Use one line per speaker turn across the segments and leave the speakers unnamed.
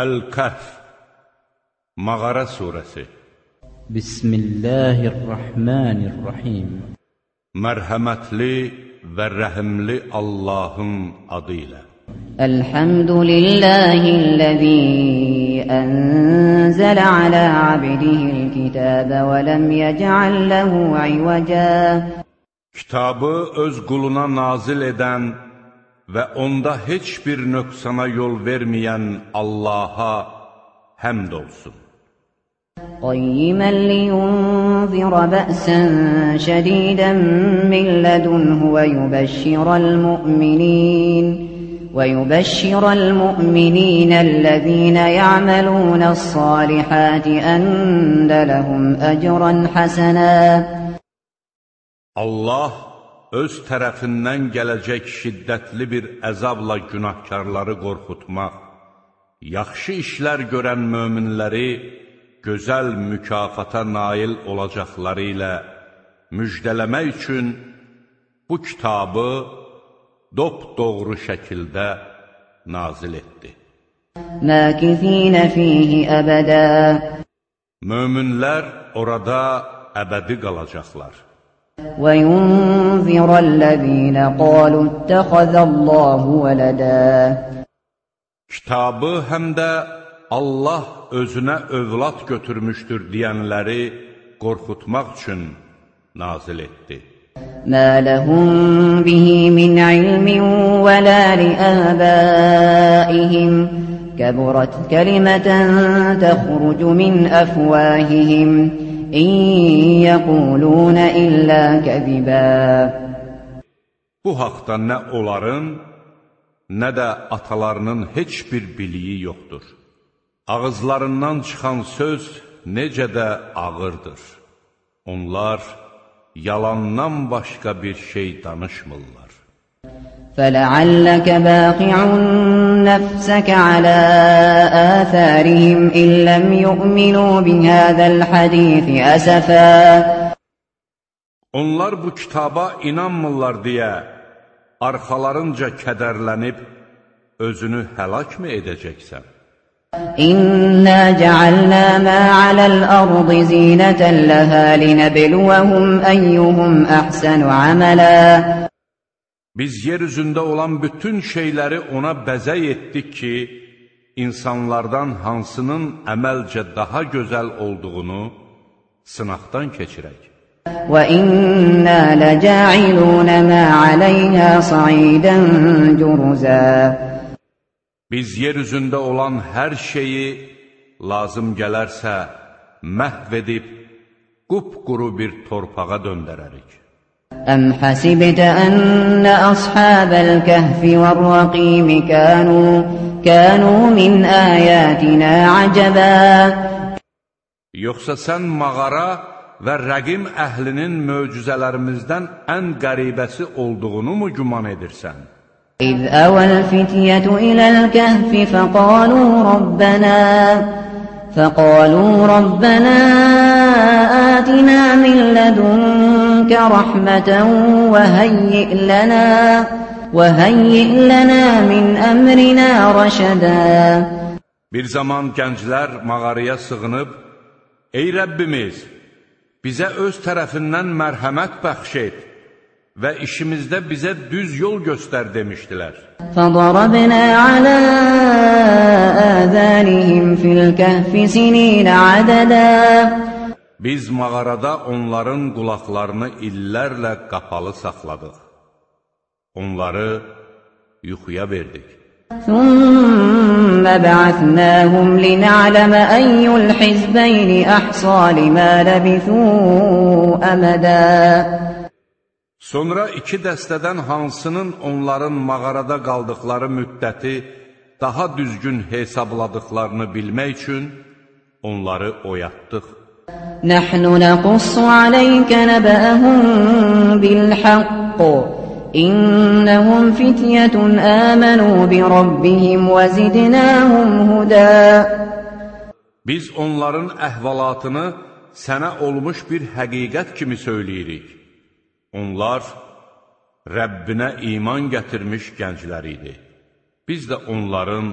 Əl-Kəhf Mağara Suresi
Bismillahirrahmanirrahim
Mərhəmətli və rəhimli Allahın adı ilə
Elhamdülillahillezî enzele ala abdihil kitâbe ve lem yec'al lehu ivecâ
Kitabı öz quluna nazil edən və onda heç bir nöqsana yol verməyən Allaha həmd olsun.
قيما لينذر بأسا شديدا من لدنه ويبشر المؤمنين ويبشر المؤمنين الذين يعملون الصالحات أن لهم أجرا حسنا
Allah öz tərəfindən gələcək şiddətli bir əzabla günahkarları qorxutmaq, yaxşı işlər görən möminləri gözəl mükafata nail olacaqları ilə müjdələmək üçün bu kitabı dop-doğru şəkildə nazil etdi.
Məkifinə fihi əbədə
Möminlər orada əbədi qalacaqlar.
وينذر الذين قالوا اتخذ الله ولدا
Kitabı həm də Allah özünə övlad götürmüşdür deyənləri qorxutmaq üçün nazil etdi.
ما لهم به من علم ولا لآبائهم كبرت كلمة تخرج من أفواههم İn yəqulunə illə kəzibə
Bu haqda nə onların, nə də atalarının heç bir biliyi yoxdur. Ağızlarından çıxan söz necə də ağırdır. Onlar yalandan başqa bir şey danışmırlar.
فلعلك باقع نفسك على آثارهم إن لم يؤمنوا بهذا الحديث أسفا
Onlar bu kitaba inanmırlar deyə arxalarınca kədərlənib özünü həlak mı edəcəksən?
إنا جعلنا ما على الأرض زينة لها لنبلوهم أيهم أحسن عملا
Biz yer üzündə olan bütün şeyləri ona bəzək etdik ki, insanlardan hansının əməlcə daha gözəl olduğunu sınaqdan keçirək.
وإنا لجاعلون ما عليها صعيدا جرزا
Biz yer üzündə olan hər şeyi lazım gələrsə məhv edib, qupquru bir torpağa döndərərik.
أم حسبت أن أصحاب الكهف والرقيم كانوا كانوا من آياتنا عجبا
Yoxsa sən mağara və rəqim əhlinin möcüzələrimizdən ən qəribəsi olduğunu mu güman edirsən?
إذ أوى الفتية إلى الكهف فقالوا ربنا فقالوا ربنا آتنا من لدنك رحمة وهيئ لنا وهيئ لنا من أمرنا رشدا
Bir zaman gənclər mağaraya sığınıb, Ey Rəbbimiz, bizə öz tərəfindən mərhəmət bəxş et və işimizdə bizə düz yol göstər demişdilər.
فضربنا على آذانهم في الكهف سنين عددا
Biz mağarada onların qulaqlarını illərlə qapalı saxladıq. Onları yuxuya verdik.
ثم بعثناهم لنعلم أي الحزبين أحصى لما لبثوا أمدا
Sonra iki dəstədən hansının onların mağarada qaldıqları müddəti daha düzgün hesabladıqlarını bilmək üçün onları oyatdıq.
نحن نقص عليك نبأهم بالحق إنهم فتية آمنوا بربهم وزدناهم هدى
Biz onların əhvalatını sənə olmuş bir həqiqət kimi söyləyirik. Onlar Rəbbinə iman gətirmiş gənclər idi. Biz də onların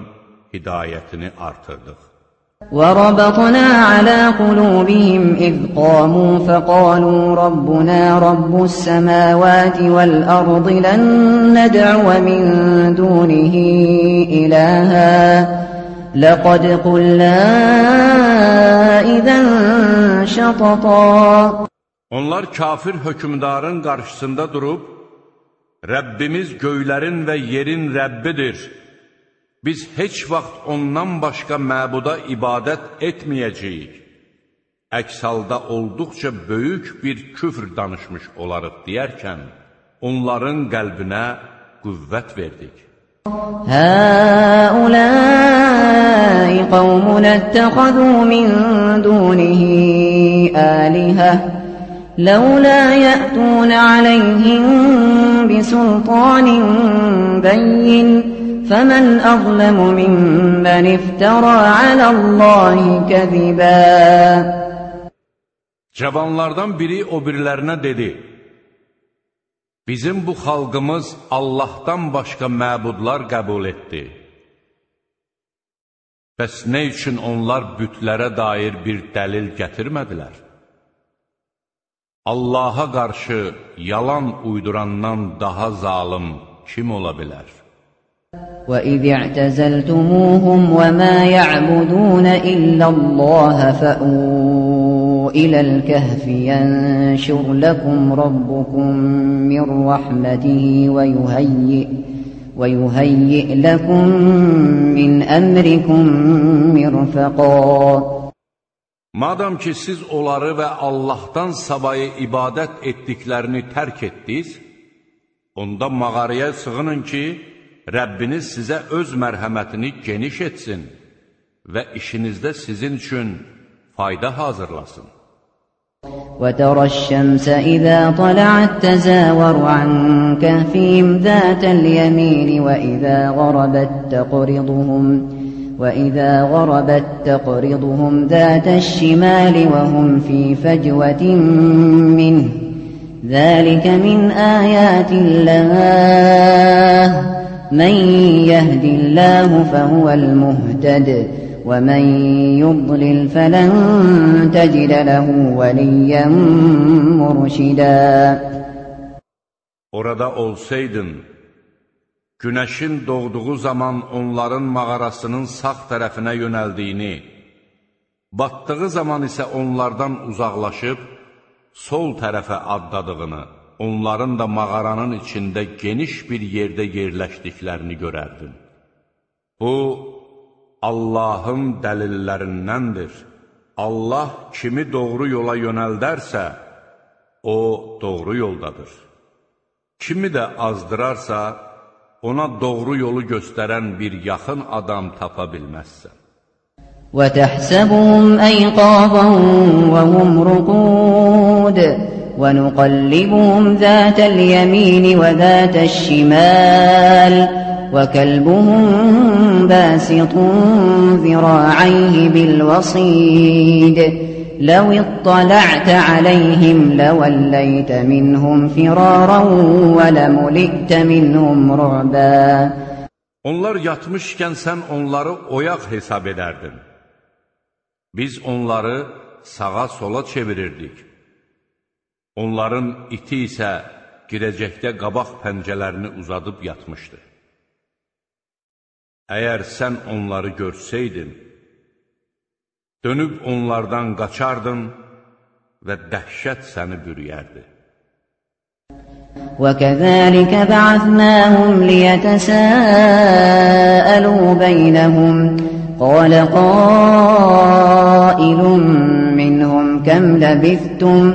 hidayətini artırdıq.
وربطنا على قلوبهم إذ قاموا فقالوا ربنا رب السماوات والأرض لن ندعو من دونه إلها لقد قلنا إذا شططا
Onlar kafir hökümdarın qarşısında durub, Rəbbimiz göylərin və yerin Rəbbidir. Biz heç vaxt ondan başqa məbuda ibadət etməyəcəyik. Əks halda olduqca böyük bir küfr danışmış olarıq deyərkən, onların qəlbinə qüvvət verdik.
Həuləi qavmunə attəxədu min dunihi əlihə Ləulə yəətun aləyhim bisultanin bəyin فمن أظلم ممن افترى على الله كذبا
Cavanlardan biri o birilərinə dedi, Bizim bu xalqımız Allahdan başqa məbudlar qəbul etdi. Bəs nə üçün onlar bütlərə dair bir dəlil gətirmədilər? Allaha qarşı yalan uydurandan daha zalım kim ola bilər?
وإذ اعتزلتموهم وما يعبدون إلا الله فأووا إلى الكهف ينشر لكم ربكم من رحمته ويهيئ, ويهيئ لكم من أمركم مرفقا
Madam ki, siz onları və Allahdan savayı ibadət etdiklərini tərk etdiniz, onda mağaraya sığının ki, Rəbbiniz sizə öz mərhəmətini geniş etsin və işinizdə sizin üçün fayda hazırlasın.
وترى الشمس إذا طلعت تزاور عن كهفهم ذات اليمين وإذا غربت تقرضهم وإذا غربت تقرضهم ذات الشمال وهم في فجوة منه ذلك من آيات الله من يهد الله فهو المهتد ومن يضلل فلن تجد له وليا مرشدا
Orada olsaydın, günəşin doğduğu zaman onların mağarasının sağ tərəfinə yönəldiyini, batdığı zaman isə onlardan uzaqlaşıb, sol tərəfə addadığını, onların da mağaranın içində geniş bir yerdə yerləşdiklərini görərdin. Bu, Allahın dəlillərindəndir. Allah kimi doğru yola yönəldərsə, o doğru yoldadır. Kimi də azdırarsa, ona doğru yolu göstərən bir yaxın adam tapa bilməzsən.
وتحسبهم أيقاظا وهم رقود ونقلبهم ذات اليمين وذات الشمال وكلبهم باسط ذراعيه بالوصيد لو اطلعت عليهم لوليت منهم فرارا ولملئت منهم رعبا
Onlar yatmışkən sən onları oyaq hesab edərdin. Biz onları sağa-sola çevirirdik. Onların iti isə girəcəkdə qabaq pəncələrini uzadıb yatmışdı. Əgər sən onları görsəydin, dönüb onlardan qaçardın və dəhşət səni bürüyərdi.
وكذلك بعثناهم ليتساءلوا بينهم قال قائل منهم كم لبثتم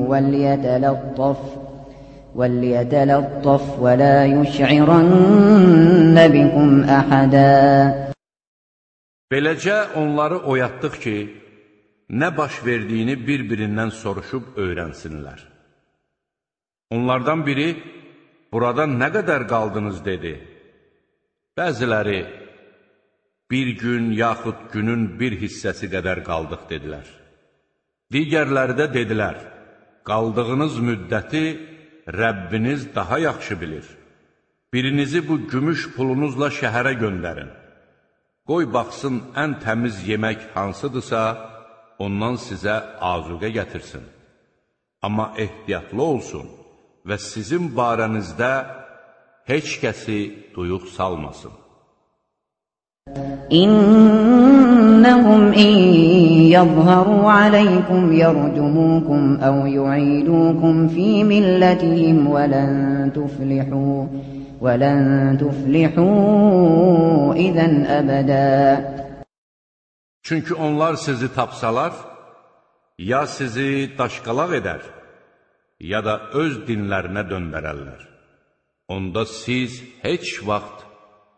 وليتلطف وليتلطف ولا يشعرن بكم أحدا
Beləcə onları oyatdıq ki, nə baş verdiyini bir-birindən soruşub öyrənsinlər. Onlardan biri, burada nə qədər qaldınız, dedi. Bəziləri, bir gün yaxud günün bir hissəsi qədər qaldıq, dedilər. Digərləri də dedilər, qaldığınız müddəti Rəbbiniz daha yaxşı bilir. Birinizi bu gümüş pulunuzla şəhərə göndərin. Qoy baxsın ən təmiz yemək hansıdırsa, ondan sizə azuqə gətirsin. Amma ehtiyatlı olsun və sizin barənizdə heç kəsi duyuq salmasın.
إنهم إن يظهروا عليكم يرجموكم أو يعيدوكم في ملتهم ولن تفلحوا ولن تفلحوا إذا أبدا
Çünki onlar sizi tapsalar, ya sizi daşqalaq edər, ya da öz dinlərinə döndərərlər. Onda siz heç vaxt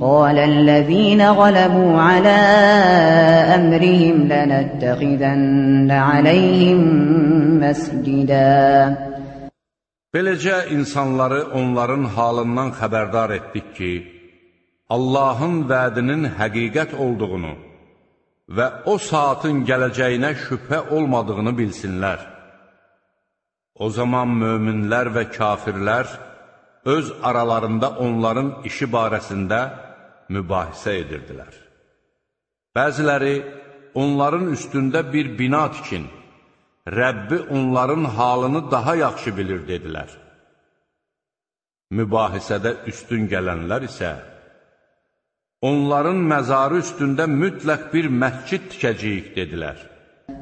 قال الذين غلبوا على أمرهم لنتخذن عليهم مسجدا
Beləcə insanları onların halından xəbərdar etdik ki, Allahın vədinin həqiqət olduğunu və o saatın gələcəyinə şübhə olmadığını bilsinlər. O zaman möminlər və kafirlər öz aralarında onların işi barəsində mübahisə edirdilər. Bəziləri onların üstündə bir bina tikin, Rəbbi onların halını daha yaxşı bilir, dedilər. Mübahisədə üstün gələnlər isə, onların məzarı üstündə mütləq bir məscid tikəcəyik, dedilər.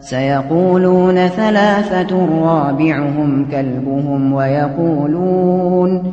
سيقولون ثلاثة رابعهم كلبهم ويقولون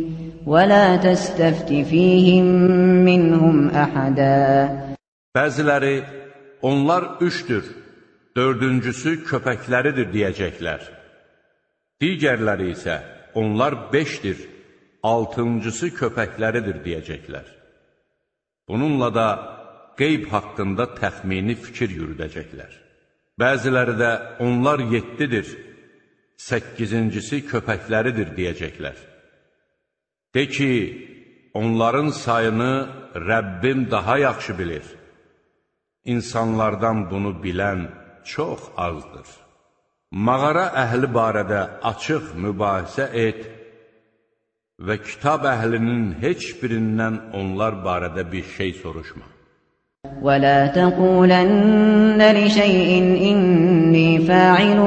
ولا تستفت فيهم منهم أحدا
Bəziləri, onlar üçdür, dördüncüsü köpəkləridir deyəcəklər. Digərləri isə, onlar beşdir, altıncısı köpəkləridir deyəcəklər. Bununla da qeyb haqqında təxmini fikir yürüdəcəklər. Bəziləri də, onlar yetdidir, səkkizincisi köpəkləridir deyəcəklər. De ki, onların sayını Rəbbim daha yaxşı bilir. İnsanlardan bunu bilən çox azdır. Mağara əhli barədə açıq mübahisə et və kitab əhlinin heç birindən onlar barədə bir şey soruşma.
ولا تقولن لشيء إني فاعل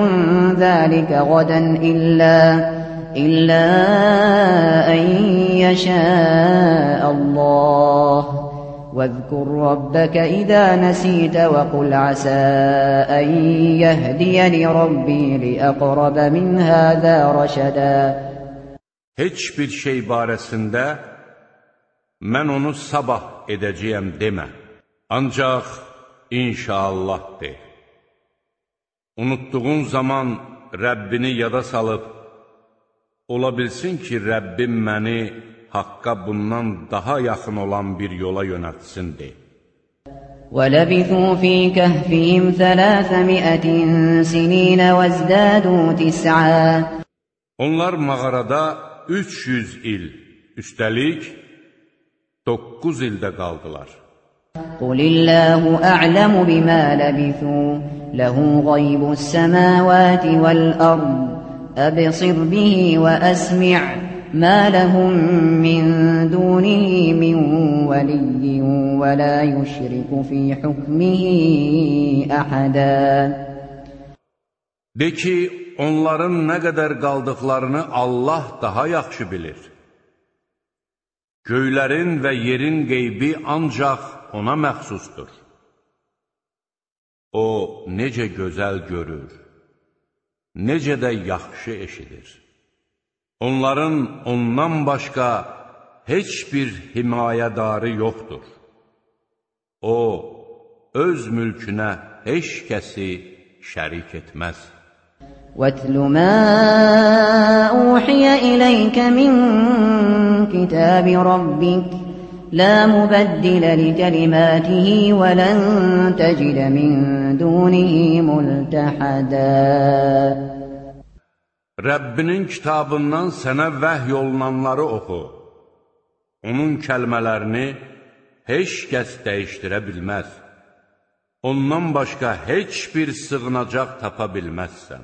ذلك غدا إلا إلا أن يشاء الله واذكر ربك إذا نسيت وقل عسى أن يهديني ربي لأقرب من هذا رشدا
Heç bir şey barəsində mən onu sabah edəcəyəm demə. Ancaq inşallah de. Unutduğun zaman Rəbbini yada salıb, ola bilsin ki, Rəbbim məni haqqa bundan daha yaxın olan bir yola yönətsin de.
ولبثوا في كهفهم ثلاثمائة سنين وازدادوا تسعا
Onlar mağarada 300 il, üstəlik 9 ildə qaldılar.
قل الله أعلم بما لبثوا له غيب السماوات والأرض أبصر به وأسمع ما لهم من دونه من ولي ولا يشرك في حكمه أحدا
De ki, onların nə qədər qaldıqlarını Allah daha yaxşı bilir. Göylərin və yerin qeybi ancaq ona məxsusdur. O, necə gözəl görür, necə də yaxşı eşidir. Onların ondan başqa heç bir himayədarı yoxdur. O, öz mülkünə heç kəsi şərik etməz.
واتل ما أوحي إليك من كتاب ربك لا مبدل لكلماته ولن تجد من دونه ملتحدا
Rəbbinin kitabından sənə vəhy olunanları oxu. Onun kəlmələrini heç kəs dəyişdirə bilməz. Ondan başqa heç bir sığınacaq tapa bilməzsən.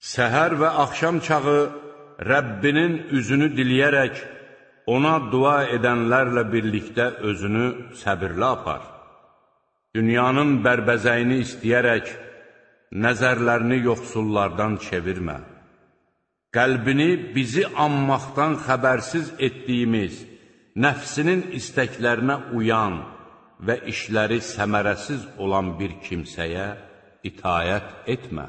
Səhər və axşam çağı Rəbbinin üzünü diləyərək ona dua edənlərlə birlikdə özünü səbirli apar. Dünyanın bərbəzəyini istəyərək nəzərlərini yoxsullardan çevirmə. Qəlbini bizi anmaqdan xəbərsiz etdiyimiz, nəfsinin istəklərinə uyan və işləri səmərəsiz olan bir kimsəyə itayət etmə.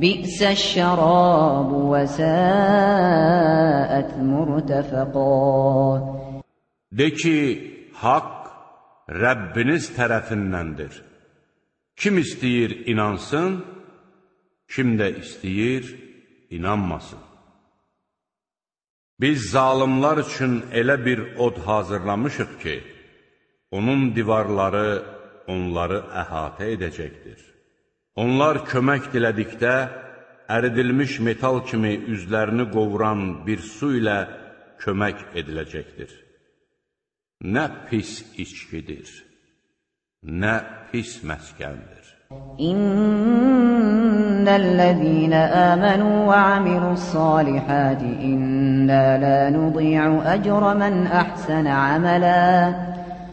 بئس الشراب وساءت مرتفقا
De ki, haqq Rəbbiniz tərəfindəndir. Kim istəyir inansın, kim də istəyir inanmasın. Biz zalimlar üçün elə bir od hazırlamışıq ki, onun divarları onları əhatə edəcəkdir. Onlar kömək dilədikdə, əridilmiş metal kimi üzlərini qovuran bir su ilə kömək ediləcəkdir. Nə pis içkidir, nə pis məskəndir.
İnnellezîne âmenû ve amilussâlihâti innâ lâ nudî'u ecre men ahsene amelâ.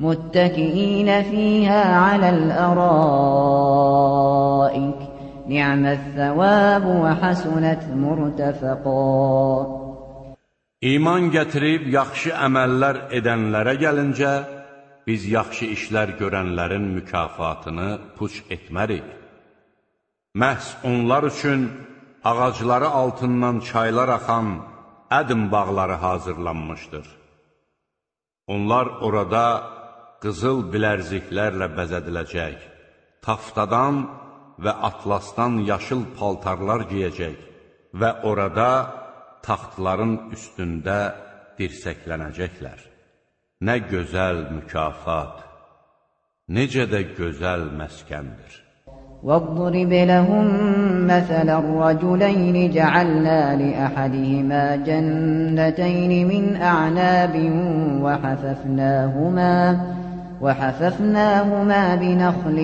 متكئين فيها على الأرائك نعم الثواب وحسنت مرتفقا
İman gətirib yaxşı əməllər edənlərə gəlincə, biz yaxşı işlər görənlərin mükafatını puç etmərik. Məhz onlar üçün ağacları altından çaylar axan ədim bağları hazırlanmışdır. Onlar orada qızıl bilərziklərlə bəzədiləcək, taftadan və atlasdan yaşıl paltarlar giyəcək və orada taxtların üstündə dirsəklənəcəklər. Nə gözəl mükafat, necə də gözəl məskəndir.
واضرب لهم مثل الرجلين جعلنا لأحدهما جنتين من أعناب وحففناهما وحففناهما بنخل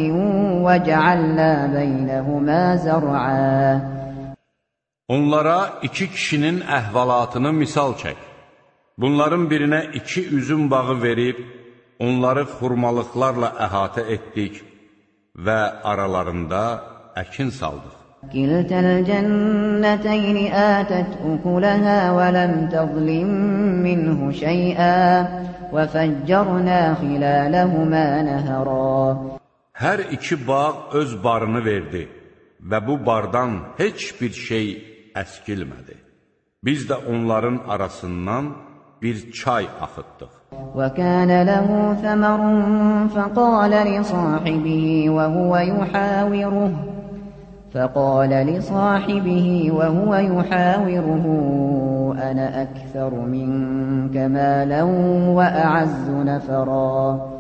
وجعلنا بينهما زرعا
Onlara iki kişinin əhvalatını misal çək. Bunların birinə iki üzüm bağı verib, onları xurmalıqlarla əhatə etdik və aralarında əkin saldıq.
كلتا الجنتين آتت أكلها ولم تظلم منه شيئا وفجرنا خلالهما نهرا
Hər iki bağ öz barını verdi və bu bardan heç bir şey əskilmədi. Biz də onların arasından bir çay axıtdıq.
وكان له ثمر فقال لصاحبه وهو يحاوره فقال لصاحبه وهو يحاوره أنا أكثر منك مالا وأعز نفرا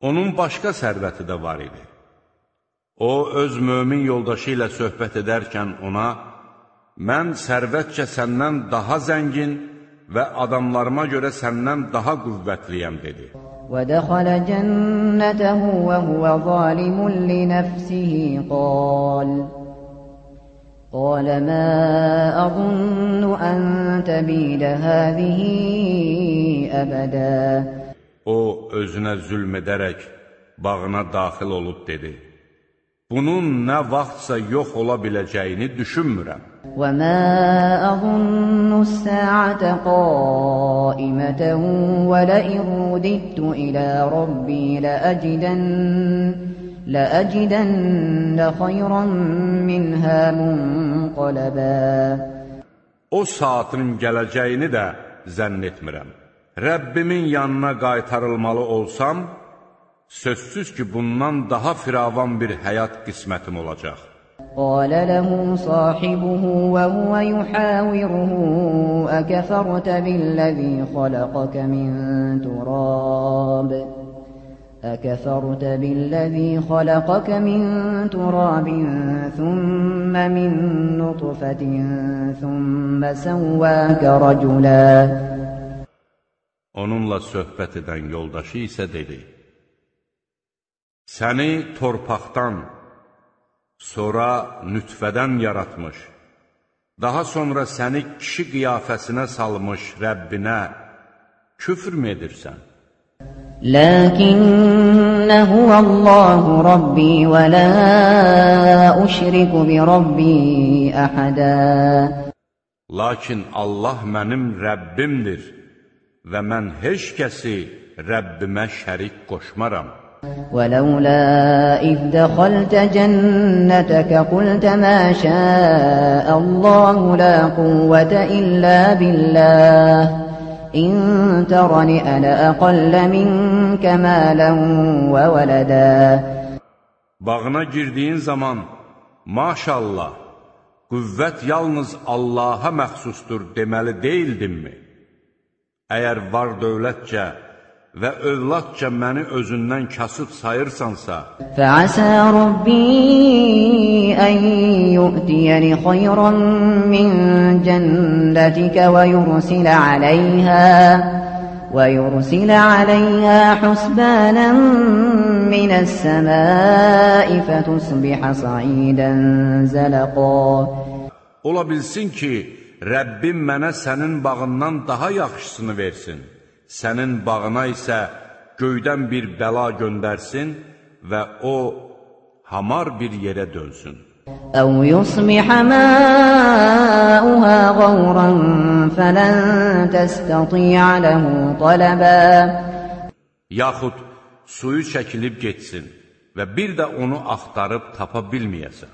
Onun başqa sərvəti də var idi. O, öz mömin yoldaşı ilə söhbət edərkən ona, mən sərvətcə səndən daha zəngin və adamlarıma görə səndən daha qüvvətliyəm, dedi.
ودخل جنته وهو ظالم لنفسه قال قال ما أظن أن تبيد هذه أبدا
O, özünə zülm edərək bağına daxil olub dedi, bunun nə vaxtsa yox ola biləcəyini düşünmürəm.
وما أظن الساعة قائمة ولئن رددت إلى ربي لأجدن لأجدن خيرا منها منقلبا
O saatın gələcəyini də zənn etmirəm. Rəbbimin yanına qaytarılmalı olsam, sözsüz ki, bundan daha firavan bir həyat qismətim olacaq.
قال له صاحبه وهو يحاوره أكفرت بالذي خلقك من تراب أكفرت بالذي خلقك من تراب ثم من نطفة ثم سواك رجلا
Onunla söhbət edən yoldaşı isə dedi, Səni torpaqdan, sonra nütfədən yaratmış, daha sonra səni kişi qiyafəsinə salmış Rəbbinə küfr mü edirsən?
لكن هو الله ربي ولا أشرك بربي أحدا
Lakin Allah mənim Rəbbimdir və mən heç kəsi Rəbbimə şərik qoşmaram.
ولولا إذ دخلت جنتك قلت ما شاء الله لا قوة إلا بالله إن ترني أنا أقل منك مالا وولدا
Bağına girdiyin zaman, maşallah, qüvvət yalnız Allaha məxsusdur deməli deyildinmi? Əgər var dövlətcə və övladca məni özündən kasıb sayırsansa,
Fəəsə Rabbi ən yu'tiyəni xayran min cənnətikə və yursilə aləyhə və yursilə aləyhə husbənən minəs-səmai fətusbihə sa'idən zələqə.
Ola bilsin ki, Rəbbim mənə sənin bağından daha yaxşısını versin Sənin bağına isə göydən bir bəla göndərsin və o, hamar bir yerə dönsün.
أو يصبح ماؤها غورا فلن تستطيع له طلبا
Yaxud suyu çəkilib getsin və bir də onu axtarıb tapa bilməyəsən.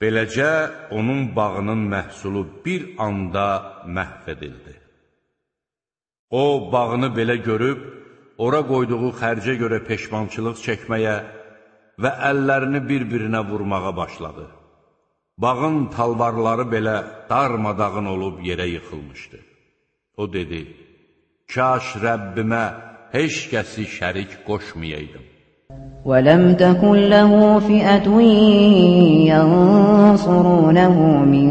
Beləcə, onun bağının məhsulu bir anda məhv edildi. O, bağını belə görüb, ora qoyduğu xərcə görə peşmançılıq çəkməyə və əllərini bir-birinə vurmağa başladı. Bağın talvarları belə darmadağın olub yerə yıxılmışdı. O dedi, Kaş Rəbbimə heç kəsi şərik qoşmayaydım.
ولم تكن له فئة ينصرونه من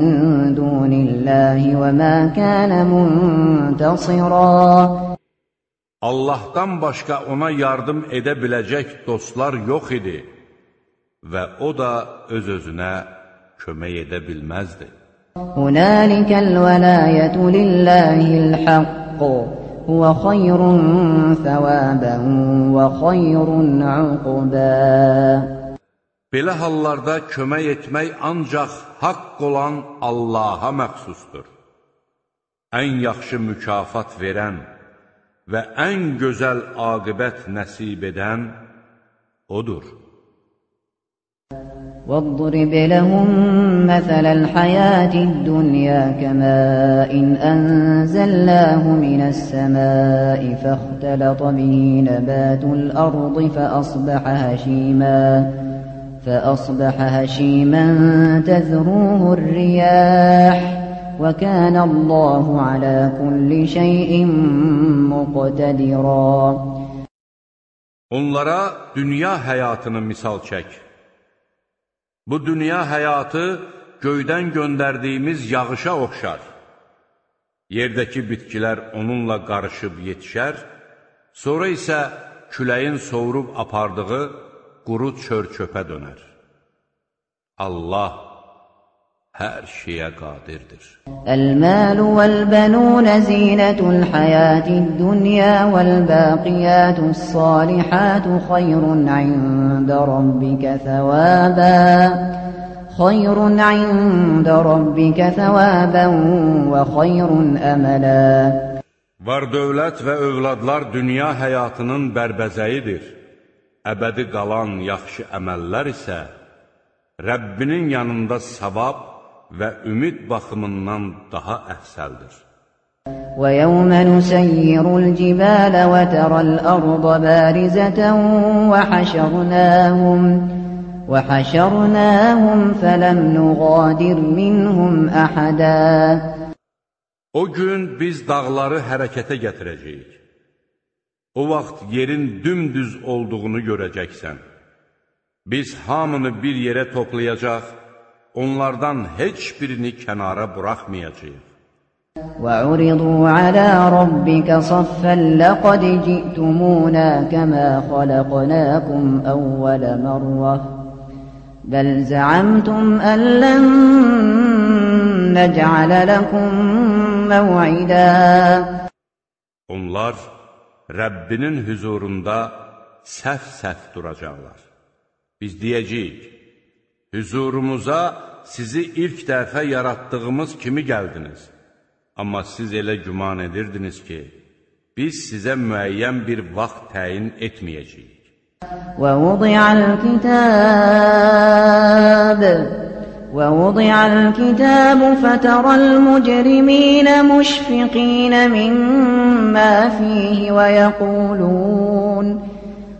دون الله وما كان منتصرا
Allahdan başqa ona yardım edə biləcək dostlar yox idi və o da öz-özünə kömək edə bilməzdi.
Hunalikal velayatu lillahil haqq هُوَ خَيْرٌ ثَوَابًا وَخَيْرٌ عُقْبًا
Belə hallarda kömək etmək ancaq haqq olan Allaha məxsusdur. Ən yaxşı mükafat verən və ən gözəl aqibət nəsib edən O'dur.
واضرب لهم مثل الحياة الدنيا كماء أنزلناه من السماء فاختلط به نبات الأرض فأصبح هشيما فأصبح هشيما تذروه الرياح وكان الله على كل شيء مقتدرا
Onlara dünya həyatını misal çək. Bu dünya həyatı göydən göndərdiyimiz yağışa oxşar. Yerdəki bitkilər onunla qarışıb yetişər, sonra isə küləyin sovurub apardığı quru çör-çöpə dönər. Allah hər şeyə qadirdir.
Əl-məl vəl-bənun zinətul həyatid dunya vəl-baqiyatus salihatu xeyrun ində rabbika thawaba xeyrun ində rabbika thawaban və xeyrun
əmələ Var dövlət və övladlar dünya həyatının bərbəzəyidir. Əbədi qalan yaxşı əməllər isə Rəbbinin yanında savab və ümid baxımından daha əfsəldir.
ويوم نسير الجبال وترى الأرض بارزة وحشرناهم وحشرناهم فلم نغادر منهم أحدا
O gün biz dağları hərəkətə gətirəcəyik. O vaxt yerin dümdüz olduğunu görəcəksən. Biz hamını bir yerə toplayacaq, onlardan heç birini kənara buraxmayacağıq.
وعرضوا على ربك صفا لقد جئتمونا كما خلقناكم أول مرة بل زعمتم أن لن نجعل لكم موعدا
Onlar Rəbbinin hüzurunda səf-səf duracaqlar. Biz deyəcəyik, hüzurumuza sizi ilk dəfə yaratdığımız kimi gəldiniz. Amma siz elə güman edirdiniz ki, biz sizə müəyyən bir vaxt təyin etməyəcəyik.
ووضع الكتاب ووضع الكتاب فترى المجرمين مشفقين مما فيه ويقولون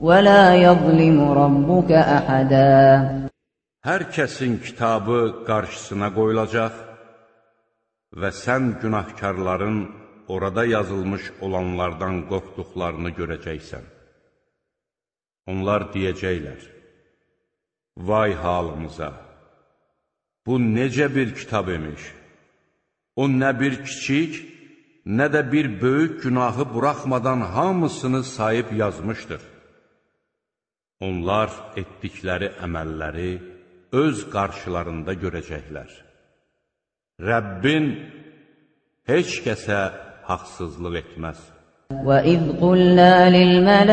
ولا يظلم ربك أحدا
Hər kəsin kitabı qarşısına qoyulacaq və sən günahkarların orada yazılmış olanlardan qorxduqlarını görəcəksən. Onlar deyəcəklər, Vay halımıza! Bu necə bir kitab imiş? O nə bir kiçik, nə də bir böyük günahı buraxmadan hamısını sayıb yazmışdır. Onlar etdikləri əməlləri öz qarşılarında görəcəklər. Rəbbin heç kəsə haqsızlıq etməz.
وَإِذْ قُلْنَا لِلْمَلَائِكَةِ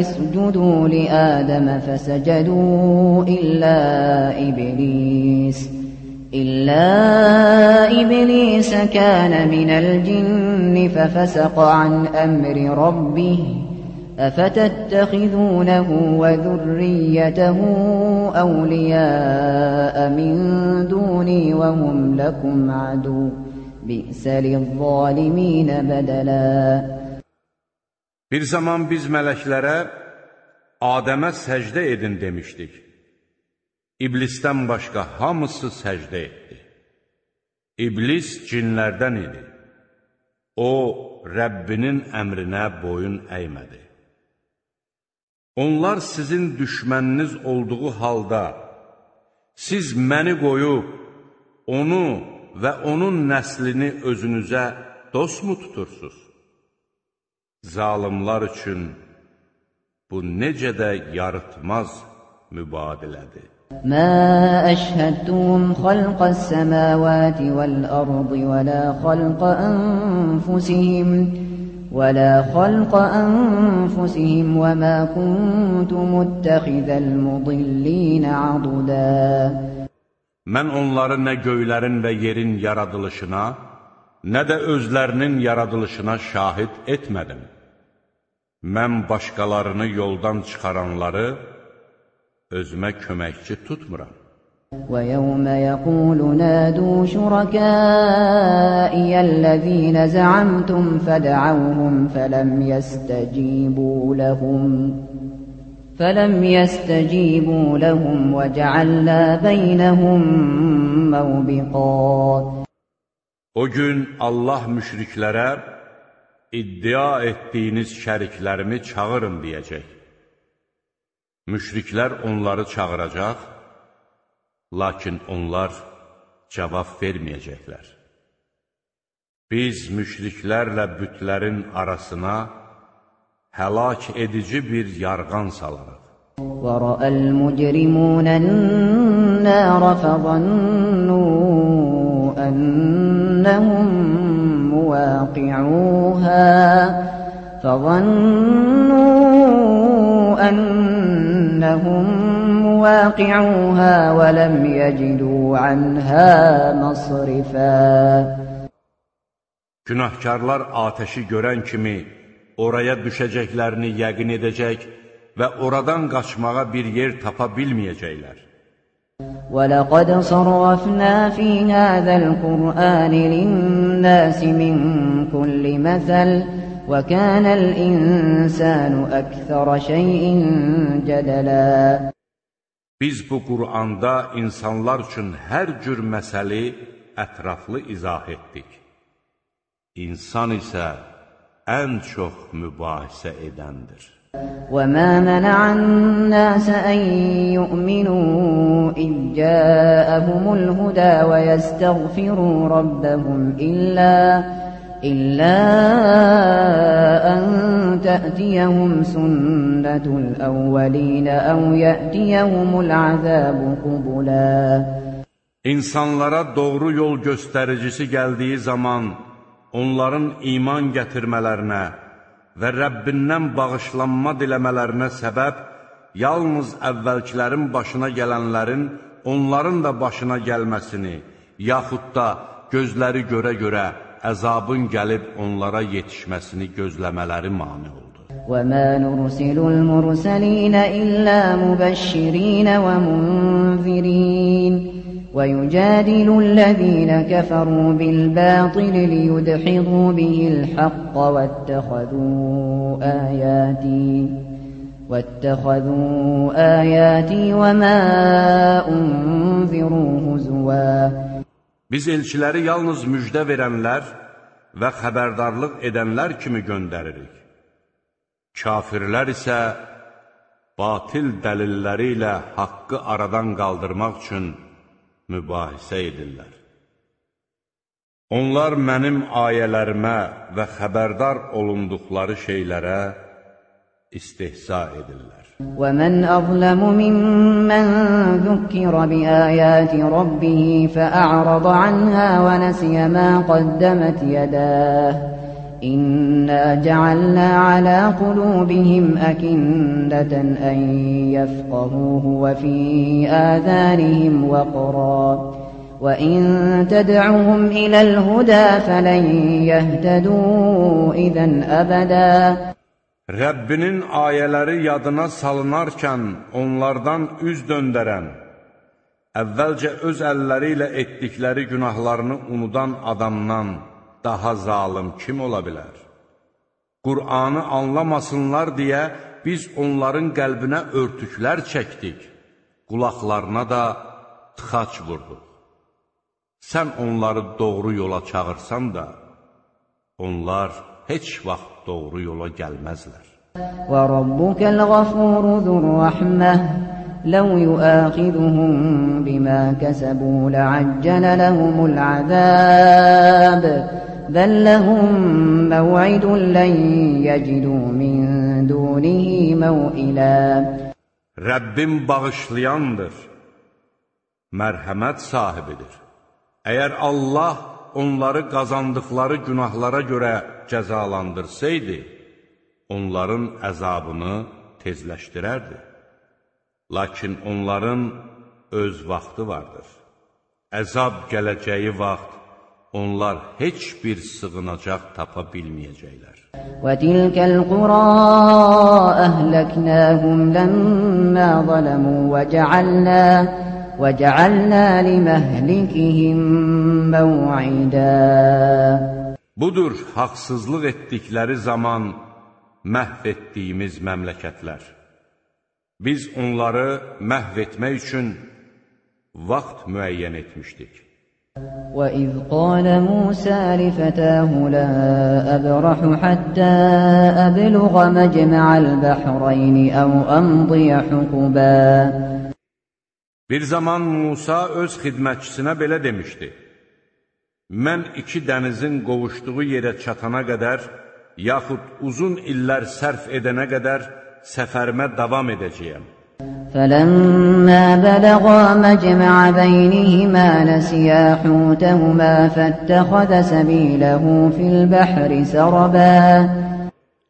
اسْجُدُوا لِآدَمَ فَسَجَدُوا إِلَّا إِبْلِيسَ إِلَّا إِبْلِيسَ كَانَ مِنَ الْجِنِّ فَفَسَقَ عَنْ أَمْرِ رَبِّهِ أَفَتَتَّخِذُونَهُ وَذُرِّيَّتَهُ أَوْلِيَاءَ مِن دُونِي وَهُمْ لَكُمْ عَدُوٌّ بِئْسَ لِلظَّالِمِينَ بَدَلًا
Bir zaman biz mələklərə Adəmə səcdə edin demişdik. İblisdən başqa hamısı səcdə etdi. İblis cinlərdən idi. O, Rəbbinin əmrinə boyun əymədi. Onlar sizin düşməniniz olduğu halda, siz məni qoyub, onu və onun nəslini özünüzə dostmu tutursuz? Zalimlar üçün bu necə də yarıtmaz mübadilədir.
ما أشهدتهم خلق السماوات والأرض ولا خلق أنفسهم ولا خلق أنفسهم وما كنت متخذ المضلين عضدا
Mən onları nə göylərin və yerin yaradılışına, nə də özlərinin yaradılışına şahid etmədim. Mən başqalarını yoldan çıxaranları özümə köməkçi tutmuram.
ويوم يقول نادوا شركائي الذين زعمتم فدعوهم فلم يستجيبوا لهم فلم يستجيبوا لهم وجعلنا بينهم موبقا
O gün Allah müşriklərə iddia etdiyiniz şəriklərimi çağırın deyəcək. Müşriklər onları çağıracaq, lakin onlar cavab verməyəcəklər. Biz müşriklərlə bütlərin arasına həlak edici bir yarğan salarıq.
ورأى المجرمون النار فظنوا أنهم مواقعوها فظنوا أنهم مواقعوها ولم يجدوا عنها مصرفا
Günahkarlar atəşi görən kimi oraya düşəcəklərini yəqin edəcək və oradan qaçmağa bir yer tapa bilməyəcəklər.
ولقد صرفنا في هذا القرآن للناس من كل مثل وكان الإنسان أكثر شيء جدلا
Biz bu Quranda insanlar üçün hər cür məsəli ətraflı izah etdik. İnsan isə ən çox mübahisə edəndir.
وما منع الناس أن يؤمنوا إذ جاءهم الهدى ويستغفروا ربهم إلا إلا أن تأتيهم سنة الأولين أو يأتيهم العذاب قبلا
İnsanlara doğru yol göstəricisi gəldiyi zaman onların iman gətirmələrinə və Rəbbindən bağışlanma diləmələrinə səbəb yalnız əvvəlkilərin başına gələnlərin onların da başına gəlməsini, yaxud da gözləri görə-görə əzabın gəlib onlara yetişməsini gözləmələri mane oldu.
وما نرسل المرسلين إلا مبشرين ومنذرين ويجادل الذين كفروا بالباطل ليدحضوا به الحق واتخذوا آياتي واتخذوا آياتي وما أنذروا هزوا
Biz elçiləri yalnız müjdə verənlər və xəbərdarlıq edənlər kimi göndəririk. Kafirlər isə batil dəlilləri ilə haqqı aradan qaldırmaq üçün mübahisə edirlər. Onlar mənim ayələrimə və xəbərdar olunduqları şeylərə istehza edirlər.
ومن أظلم ممن ذكر بآيات ربه فأعرض عنها ونسي ما قدمت يداه. إنا جعلنا على قلوبهم أكنة أن يفقهوه وفي آذانهم وقرا. وإن تدعهم إلى الهدى فلن يهتدوا إذا أبدا.
Rəbbinin ayələri yadına salınarkən onlardan üz döndərən, əvvəlcə öz əlləri ilə etdikləri günahlarını unudan adamdan daha zalım kim ola bilər? Qur'anı anlamasınlar deyə biz onların qəlbinə örtüklər çəkdik, qulaqlarına da tıxaç vurduq. Sən onları doğru yola çağırsan da, onlar heç vaxt doğru yola gəlməzlər.
وربك الغفور ذو الرحمة لو يؤاخذهم بما كسبوا لعجل لهم العذاب بل لهم موعد لن يجدوا من دونه موئلا
Rəbbim bağışlayandır, mərhəmət sahibidir. Əgər Allah onları qazandıqları günahlara görə cəzalandırsaydı, onların əzabını tezləşdirərdi. Lakin onların öz vaxtı vardır. Əzab gələcəyi vaxt onlar heç bir sığınacaq tapa bilməyəcəklər.
وتلك القرى أهلكناهم لما ظلموا وجعلنا وجعلنا لمهلكهم موعدا
Budur haqsızlıq etdikləri zaman məhv etdiyimiz məmləkətlər. Biz onları məhv etmək üçün vaxt müəyyən etmişdik.
وإذ قال موسى لفتاه لا أبرح حتى أبلغ مجمع البحرين أو أمضي حقبا
Bir zaman Musa öz xidmətçisinə belə demişdi. Mən iki dənizin qovuşduğu yerə çatana qədər, yaxud uzun illər sərf edənə qədər səfərimə davam edəcəyəm.
فلما بلغا مجمع بينهما نسيا حوتهما فاتخذ سبيله في البحر سربا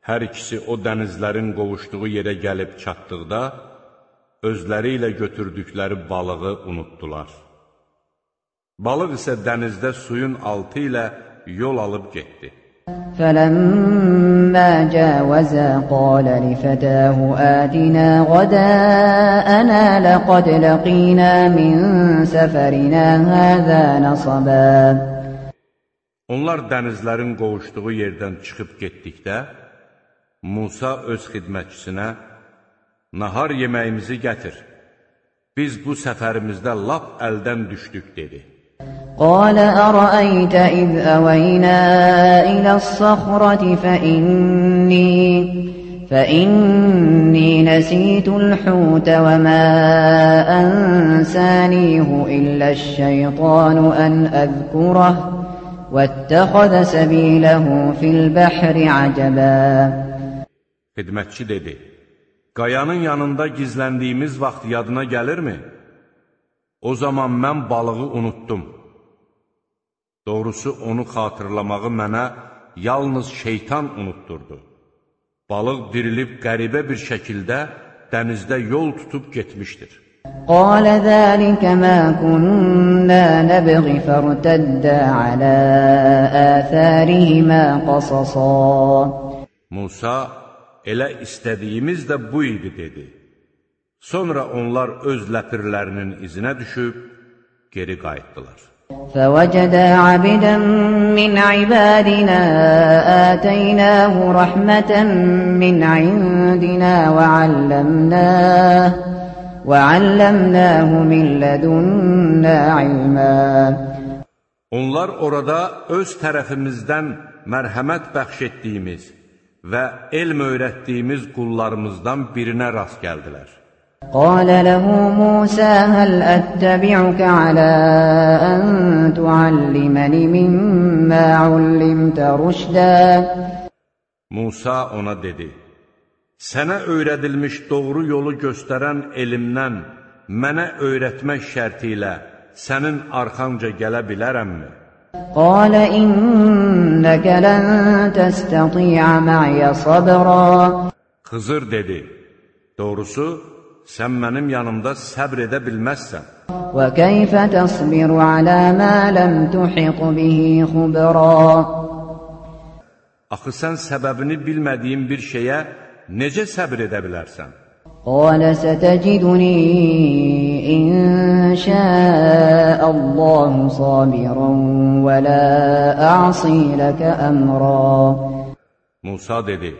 Hər ikisi o dənizlərin qovuşduğu yerə gəlib çatdıqda, özləri ilə götürdükləri balığı unutdular. Balıq isə dənizdə suyun altı ilə yol alıb getdi.
فلما جاوزا قال لفتاه آتنا غداءنا لقد لقينا من سفرنا هذا نصبا
Onlar dənizlərin qovuşduğu yerdən çıxıb getdikdə, Musa öz xidmətçisinə, Nahar yeməyimizi gətir, biz bu səfərimizdə lap əldən düşdük, dedi.
قال أرأيت إذ أوينا إلى الصخرة فإني فإني نسيت الحوت وما أنسانيه إلا الشيطان أن أذكره واتخذ سبيله في البحر عجبا
Xidmətçi dedi, qayanın yanında gizləndiyimiz vaxt yadına gəlirmi? O zaman mən balığı unutdum. Doğrusu onu xatırlamağı mənə yalnız şeytan unutdurdu. Balıq dirilib qəribə bir şəkildə dənizdə yol tutub getmişdir.
Qalə zəlikə mə kunna nəbği fərtəddə alə əthərihimə qasasa.
Musa, elə istədiyimiz də bu idi, dedi. Sonra onlar öz ləpirlərinin izinə düşüb geri qayıtdılar.
فوجدا عبدا من عبادنا آتيناه رحمة من عندنا وعلمناه وعلمناه من لدنا علما
Onlar orada öz tərəfimizdən mərhəmət bəxş etdiyimiz və elm öyrətdiyimiz qullarımızdan birinə rast gəldilər.
قال له موسى هل أتبعك على أن تعلمني مما علمت رشدا
Musa ona dedi, Sənə öyrədilmiş doğru yolu göstərən elmdən mənə öyrətmək şərti ilə sənin arxanca gələ bilərəmmi?
قال إنك لن تستطيع معي صبرا
Xızır dedi, doğrusu, sən mənim yanımda səbr edə bilməzsən.
وكيف تصبر على ما لم تحط به خبرا
Axı sən səbəbini bilmədiyin bir şeyə necə səbr edə bilərsən?
قال ستجدني إن شاء الله صابرا ولا أعصي لك أمرا
Musa dedi,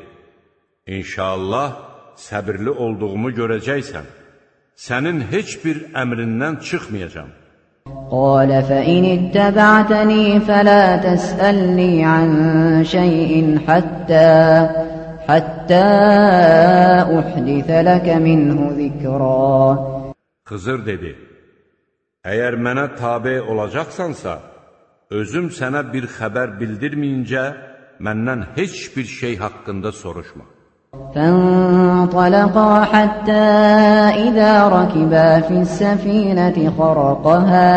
İnşallah səbirli olduğumu görəcəksən. Sənin heç bir əmrindən çıxmayacam.
قال فإن اتبعتني فلا تسألني عن شيء حتى حتى أحدث لك منه ذكرا
Xızır dedi, Əgər mənə tabe olacaqsansa, özüm sənə bir xəbər bildirməyincə, məndən heç bir şey haqqında soruşma.
فانطلقا حتى إذا ركبا في السفينة خرقها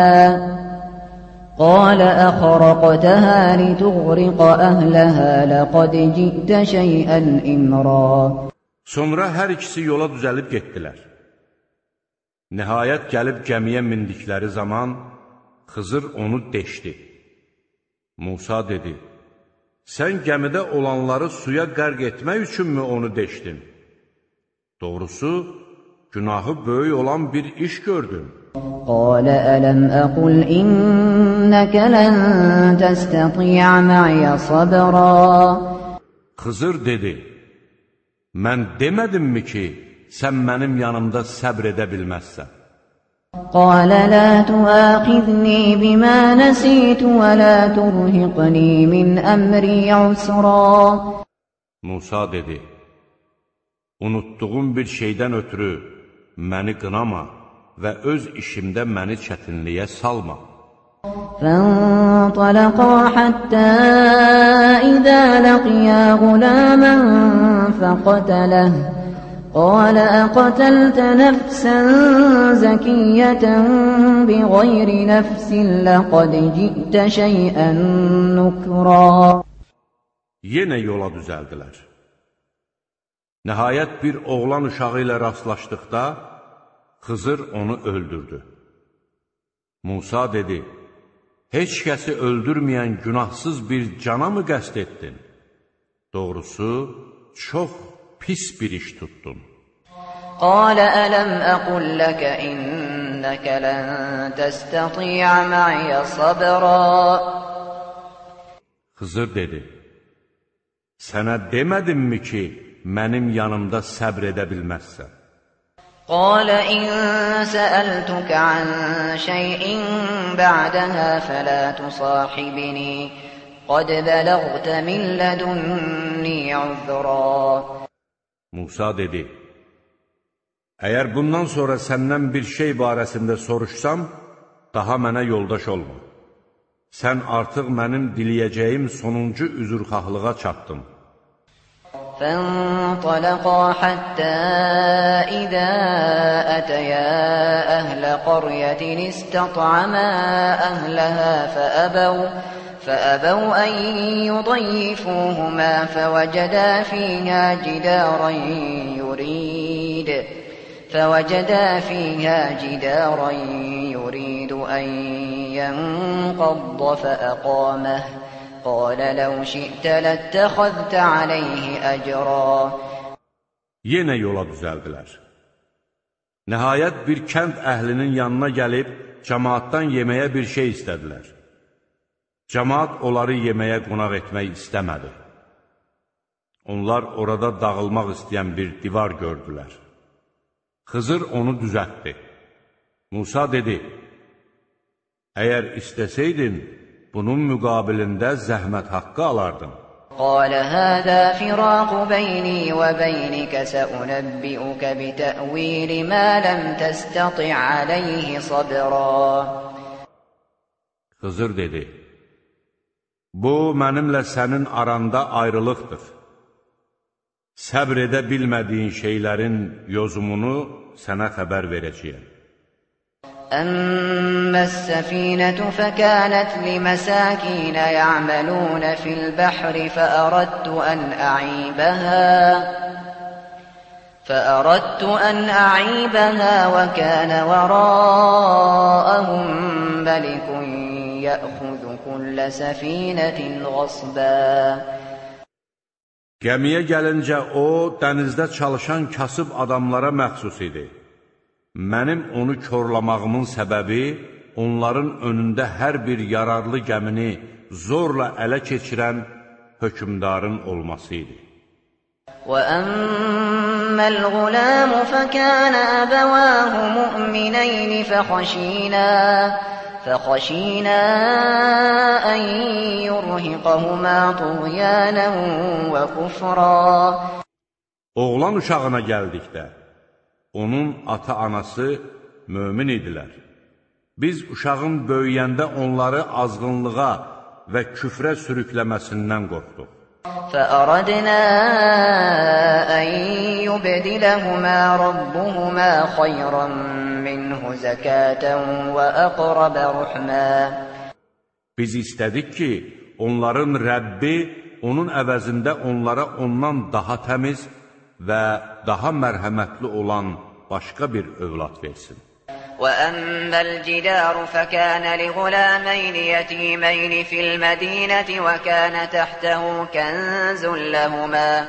قال أخرقتها لتغرق أهلها لقد جئت شيئا إمرا
Sonra hər ikisi yola düzəlib getdilər. Nəhayət gəlib gəmiyə mindikləri zaman Xızır onu deşdi. Musa dedi, sən gəmidə olanları suya qərq etmək üçünmü onu deşdin? Doğrusu, günahı böyük olan bir iş gördün.
Qalə ələm əqul innəkə lən təstəqiyə məyə sabra.
Xızır dedi, mən demədimmi ki, sən mənim yanımda səbr edə bilməzsən.
قال لا تؤاخذني بما نسيت ولا ترهقني من أمري عسرا
موسى dedi Unutduğum bir şeydən ötürü məni qınama və öz işimdə məni çətinliyə salma.
فَانْطَلَقَا حَتَّى إِذَا لَقِيَا غُلَامًا فَقَتَلَهُ قال أقتلت نفسا زكية بغير نفس لقد جئت شيئا نكرا
Yenə yola düzəldilər. Nəhayət bir oğlan uşağı ilə rastlaşdıqda, Xızır onu öldürdü. Musa dedi, Heç kəsi öldürməyən günahsız bir cana mı qəst etdin? Doğrusu, çox pis bir iş tutdun.
قال ألم أقل لك إنك لن تستطيع معي صبرا
Xızır dedi, Sənə demədimmi ki, mənim yanımda səbr edə bilməzsən?
قال إن سألتك عن شيء بعدها فلا تصاحبني قد بلغت من لدني عذرا
Musa dedi, Əgər bundan sonra səndən bir şey barəsində soruşsam, daha mənə yoldaş olma. Sən artıq mənim diləyəcəyim sonuncu üzrxahlığa çatdın.
فانطلقا حتى إذا أتيا أهل قرية استطعما أهلها فأبوا فأبوا أن يضيفوهما فوجدا فيها جدارا يريد فوجدا فيها جدارا يريد أن ينقض فأقامه قال لو شئت لاتخذت عليه أجرا
Yenə yola düzəldilər. Nəhayət bir kənd əhlinin yanına gəlib, cəmaatdan yeməyə bir şey istədilər. Camaat onları yeməyə qonaq etmək istəmədi. Onlar orada dağılmaq istəyən bir divar gördülər. Xızır onu düzəltdi. Musa dedi, Əgər istəsəydin, bunun müqabilində zəhmət haqqı alardın.
Qalə həzə firaqu beyni və beynikə səunəbbi'ukə bitəvili mə ləm təstəti aleyhi sabra.
Xızır dedi, Bu, mənimlə sənin aranda ayrılıqdır. Səbr edə bilmədiyin şeylərin yozumunu sənə xəbər verəcəyəm.
أما السفينة فكانت لمساكين يعملون في البحر فأردت أن أعيبها فأردت أن أعيبها وكان وراءهم ملك يأخذ كل سفينة غصبا
Gəmiyə gəlincə o, dənizdə çalışan kasıb adamlara məxsus idi. Mənim onu korlamağımın səbəbi onların önündə hər bir yararlı gəmini zorla ələ keçirən hökmdarın olması idi.
وأما الغلام فكان أبواه مؤمنين فخشينا فخشينا أن يرهقهما طغيانا وكفرا
Oğlan uşağına gəldikdə, onun ata-anası mömin idilər. Biz uşağın böyüyəndə onları azğınlığa və küfrə sürükləməsindən qorxduq.
فأردنا أن يبدلهما ربهما خيرا منه زكاة وأقرب رحما
Biz istədik ki, onların Rəbbi onun əvəzində onlara ondan daha təmiz və daha mərhəmətli olan başqa bir övlad versin.
وأما الجدار فكان لغلامين يتيمين في المدينة وكان تحته كنز لهما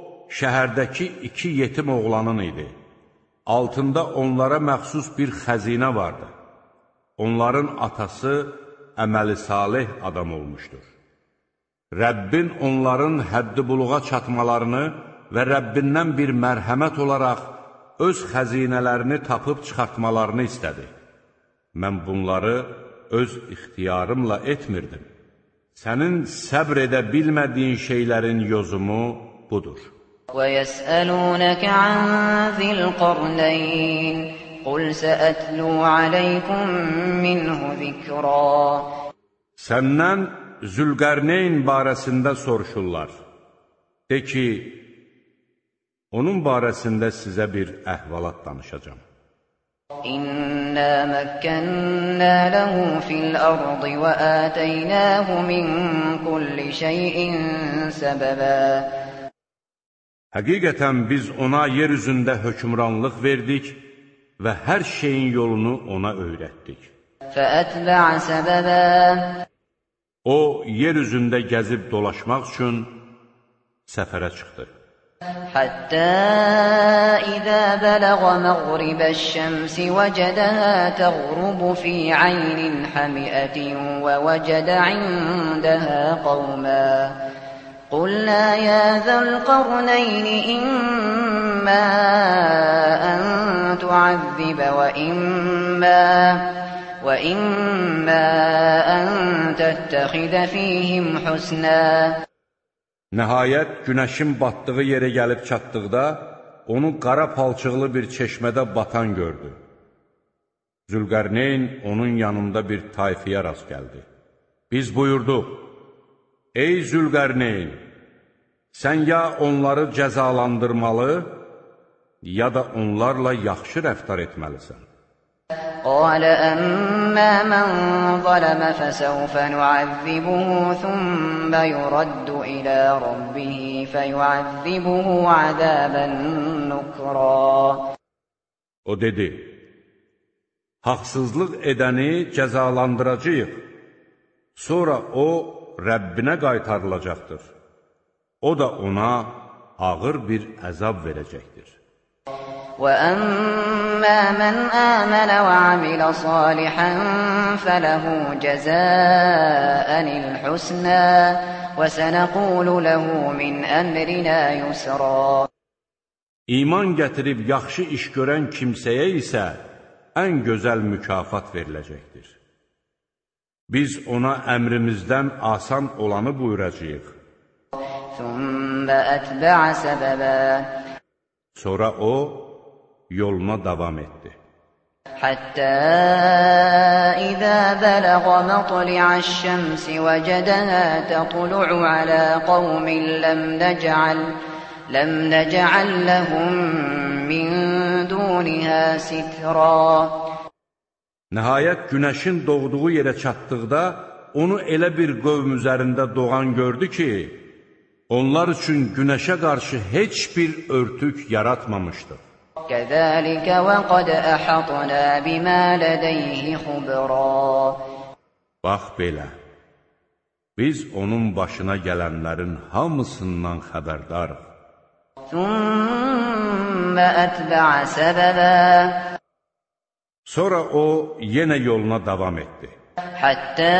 şəhərdəki iki yetim oğlanın idi. Altında onlara məxsus bir xəzinə vardı. Onların atası əməli salih adam olmuşdur. Rəbbin onların həddi buluğa çatmalarını və Rəbbindən bir mərhəmət olaraq öz xəzinələrini tapıb çıxartmalarını istədi. Mən bunları öz ixtiyarımla etmirdim. Sənin səbr edə bilmədiyin şeylərin yozumu budur.
ويسألونك عن ذي القرنين قل سأتلو عليكم منه ذكرا
Səndən Zülqərneyn barəsində soruşurlar. De ki, onun barəsində sizə bir əhvalat danışacam.
إنا مكنا له في الأرض وآتيناه من كل شيء سببا
Həqiqətən biz ona yer üzündə hökmranlıq verdik və hər şeyin yolunu ona öyrətdik.
فأتبع سببا
O, yer üzündə gəzib dolaşmaq üçün səfərə çıxdı.
حتى إذا بلغ مغرب الشمس وجدها تغرب في عين حمئة ووجد عندها قوما قلنا يا ذا القرنين إما أن تعذب وإما وإما أن تتخذ فيهم حسنا
Nəhayət, günəşin batdığı yerə gəlib çatdıqda, onu qara palçıqlı bir çeşmədə batan gördü. Zülqərneyn onun yanında bir tayfiyə rast gəldi. Biz buyurduq, Ey Zülqərneyn, sən ya onları cəzalandırmalı, ya da onlarla yaxşı rəftar etməlisən.
Qalə əmmə mən zələmə fəsəvfə nüəzzibuhu thümbə yuraddu ilə Rabbihi fəyüəzzibuhu əzəbən nukra.
O dedi, haqsızlıq edəni cəzalandıracaq, sonra o Rəbbinə qaytarılacaqdır. O da ona ağır bir əzab verəcəkdir.
وأما من آمن وعمل صالحا فله جزاء الحسنى وسنقول له من أمرنا يسرا
İman gətirib yaxşı iş görən kimsəyə isə ən gözəl mükafat veriləcəkdir. Biz ona əmrimizdən asan olanı
buyuracaq.
Sonra o, yoluna davam etdi.
Hətta izə bələğə mətli'əş şəmsi və cədənə tətlu'u alə qavmin ləm nəcəl ləm nəcəl ləhum min dunihə sitraq
Nəhayət, günəşin doğduğu yerə çatdıqda, onu elə bir qövm üzərində doğan gördü ki, onlar üçün günəşə qarşı heç bir örtük yaratmamışdır.
Kəzəlikə və qəd əhatnə bimə lədəyhi xubra.
Bax belə, biz onun başına gələnlərin hamısından xəbərdarıq.
Sümmə ətbəə səbəbə
Sonra o yenə yoluna davam etdi.
Həttə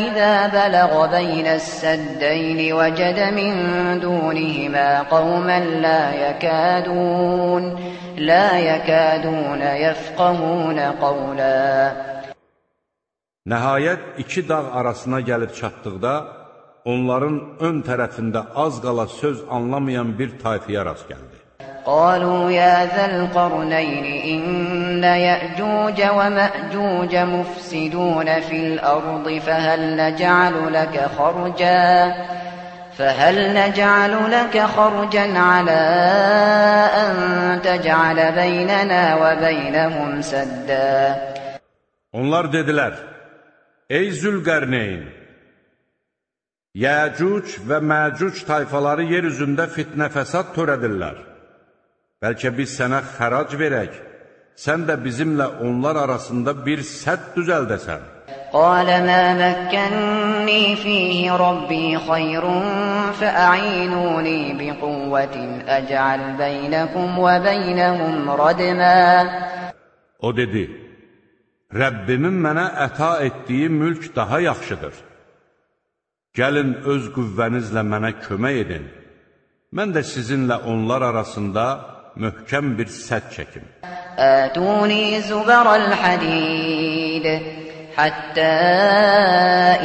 izə bələğə beynəs-səddəyni vəcədə min dunihimə qavmən la yəkədun, la yəkədunə yəfqəhunə qavlə.
Nəhayət, iki dağ arasına gəlib çatdıqda, onların ön tərəfində az qala söz anlamayan bir tayfıya rast gəldi.
قالوا يا ذا القرنين إن يأجوج ومأجوج مفسدون في الأرض فهل نجعل لك خرجا فهل نجعل لك خرجا على أن تجعل بيننا وبينهم سدا
Onlar dedilər, Ey Zülqərneyn, Yəcuc və Məcuc tayfaları yer üzündə fitnə fəsad törədirlər. Bəlkə biz sənə xərac verək, sən də bizimlə onlar arasında bir sədd düzəldəsən.
قال ما مكني فيه ربي خير فأعينوني بقوة أجعل بينكم وبينهم ردما
O dedi, Rəbbimin mənə əta etdiyi mülk daha yaxşıdır. Gəlin öz qüvvənizlə mənə kömək edin. Mən də sizinlə onlar arasında möhkəm bir sədd çəkim.
آتوني زبر الحديد حتى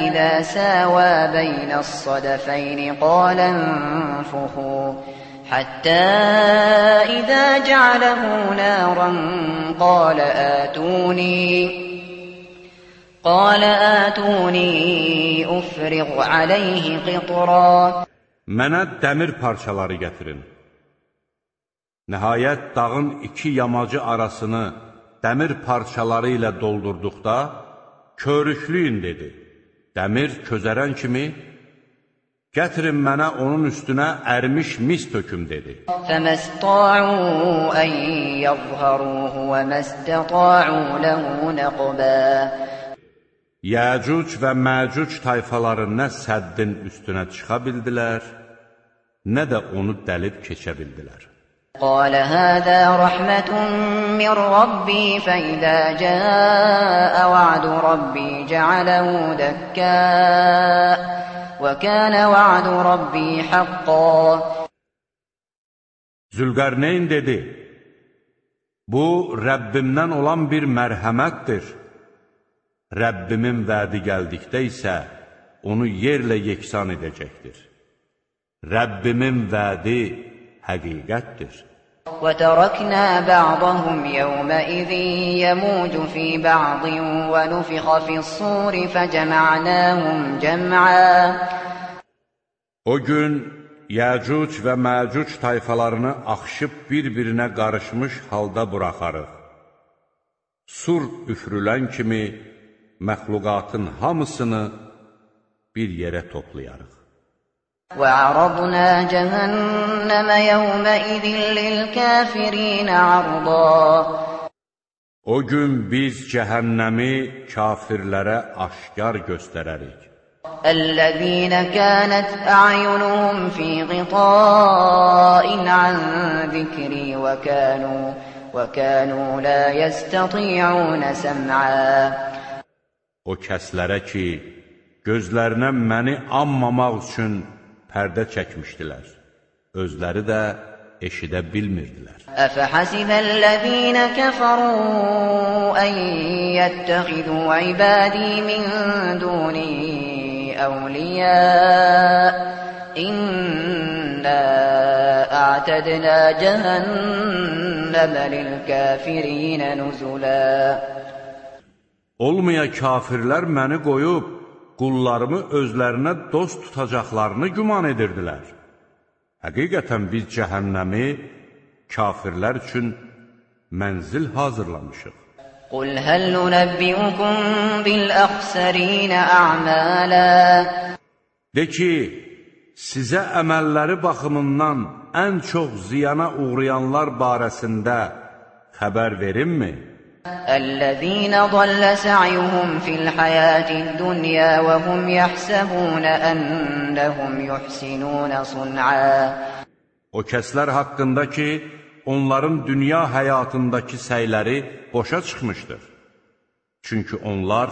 إذا ساوى بين الصدفين قال انفخوا حتى إذا جعله نارا قال آتوني قال آتوني أفرغ عليه قطرا
Mənə dəmir parçaları gətirin. Nəhayət, dağın iki yamacı arasını dəmir parçaları ilə doldurduqda, körüklüyün dedi. Dəmir közərən kimi, Gətirin mənə onun üstünə ərmiş mis töküm dedi.
Fəməstəu ən yəzhəruhu və məstətəu ləhu nəqbə.
Yəcuc və Məcuc tayfaları nə səddin üstünə çıxa bildilər, nə də onu dəlib keçə bildilər.
قال هذا رحمة من ربي فإذا جاء وعد ربي جعله دكاء وكان وعد ربي حقا
Zülqərneyn dedi, Bu, Rəbbimdən olan bir mərhəmətdir. Rəbbimin vədi gəldikdə isə onu yerlə yeksan edəcəkdir. Rəbbimin vədi həqiqətdir.
وتركنا بعضهم يومئذ يموج في بعض ونفخ في الصور فجمعناهم جمعا
O gün Yəcuc və Məcuc tayfalarını axışıb bir-birinə qarışmış halda buraxarıq. Sur üfrülən kimi məxluqatın hamısını bir yerə toplayarıq.
وعرضنا جهنم يومئذ للكافرين عرضا
O gün biz cəhənnəmi kafirlərə aşkar göstərərik.
الذين كانت أعينهم في غطاء عن ذكري وكانوا وكانوا لا يستطيعون سمعا
O kəslərə ki, gözlərinə məni anmamaq üçün pərdə çəkmişdilər. Özləri də eşidə bilmirdilər.
Əfəhəsibəl-ləzīnə kəfəru ən yəttəxidu ibadī min duni əvliyə İnnə a'tədnə cəhənnəmə lil-kəfirinə nüzulə
Olmaya kafirlər məni qoyub qullarımı özlərinə dost tutacaqlarını güman edirdilər. Həqiqətən biz cəhənnəmi kafirlər üçün mənzil hazırlamışıq.
Qul həl nunəbbiukum bil əxsərinə ə'mələ
De ki, sizə əməlləri baxımından ən çox ziyana uğrayanlar barəsində xəbər verinmi?
الذين ضل سعيهم في الحياة الدنيا وهم يحسبون أنهم يحسنون صنعا
O kəslər haqqında ki, onların dünya həyatındakı səyləri boşa çıxmışdır. Çünki onlar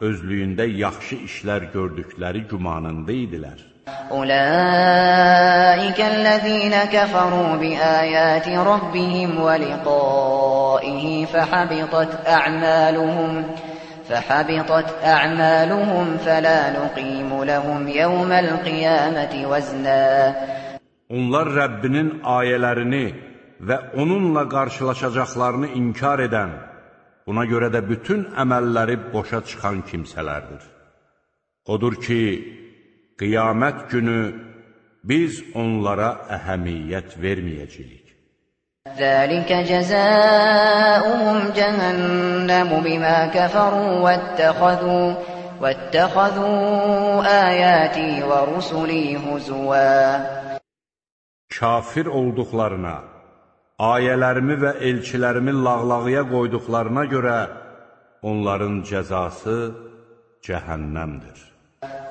özlüyündə yaxşı işlər gördükləri gümanında idilər.
أولئك الذين كفروا بآيات ربهم ولقائه فحبطت أعمالهم فحبطت أعمالهم فلا نقيم لهم يوم القيامة وزنا
Onlar Rəbbinin ayələrini və onunla qarşılaşacaqlarını inkar edən, buna görə də bütün əməlləri boşa çıxan kimsələrdir. Odur ki, qiyamət günü biz onlara əhəmiyyət verməyəcəyik.
Zəlikə cəzəuhum cəhənnəmu bimə kəfəru vəttəxədu vəttəxədu əyəti və rusuli huzvə
Kafir olduqlarına, ayələrimi və elçilərimi lağlağıya qoyduqlarına görə onların cəzası cəhənnəmdir.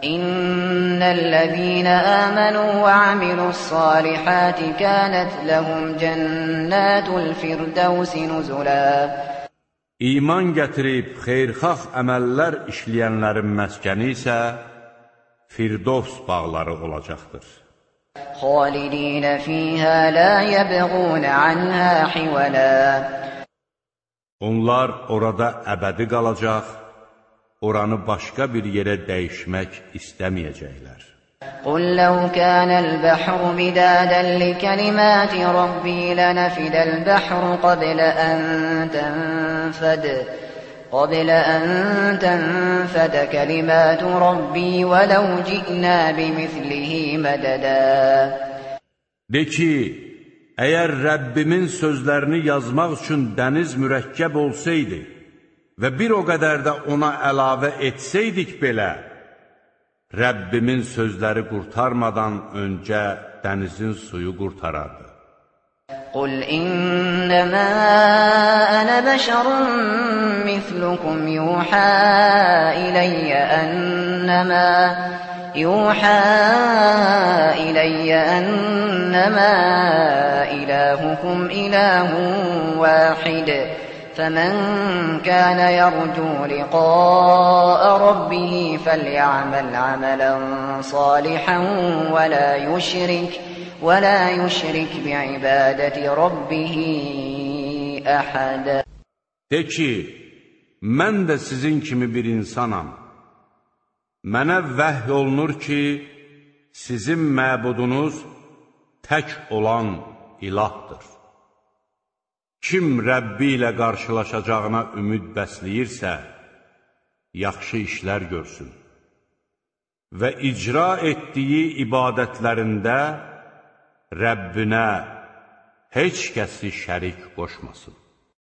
إن الذين آمنوا وعملوا الصالحات كانت لهم جنات الفردوس نزلا
İman gətirib xeyrxax əməllər işləyənlərin məskəni isə Firdovs bağları olacaqdır.
خالدين فيها لا يبغون عنها حولا
Onlar orada əbədi qalacaq, oranı başqa bir yerə dəyişmək istəməyəcəklər.
قل لو كان البحر مدادا لكلمات ربي لنفد البحر قبل أن تنفد قبل أن تنفد كلمات ربي ولو جئنا بمثله مددا
De ki, əgər Rəbbimin sözlərini yazmaq üçün dəniz mürəkkəb olsaydı və bir o qədər də ona əlavə etsəydik belə, Rəbbimin sözləri qurtarmadan öncə dənizin suyu qurtarardı.
قل إنما أنا بشر مثلكم يوحى إلي أنما يوحى إلي أنما إلهكم إله واحد فمن كان يرجو لقاء ربه فليعمل عملا صالحا ولا يشرك ولا يشرك بعبادة ربه أحدا
De ki, mən də sizin kimi bir insanam. Mənə vəhy olunur ki, sizin məbudunuz tək olan ilahdır. Kim Rəbbi ilə qarşılaşacağına ümid bəsləyirsə, yaxşı işlər görsün və icra etdiyi ibadətlərində Rəbbinə heç kəsi şərik qoşmasın.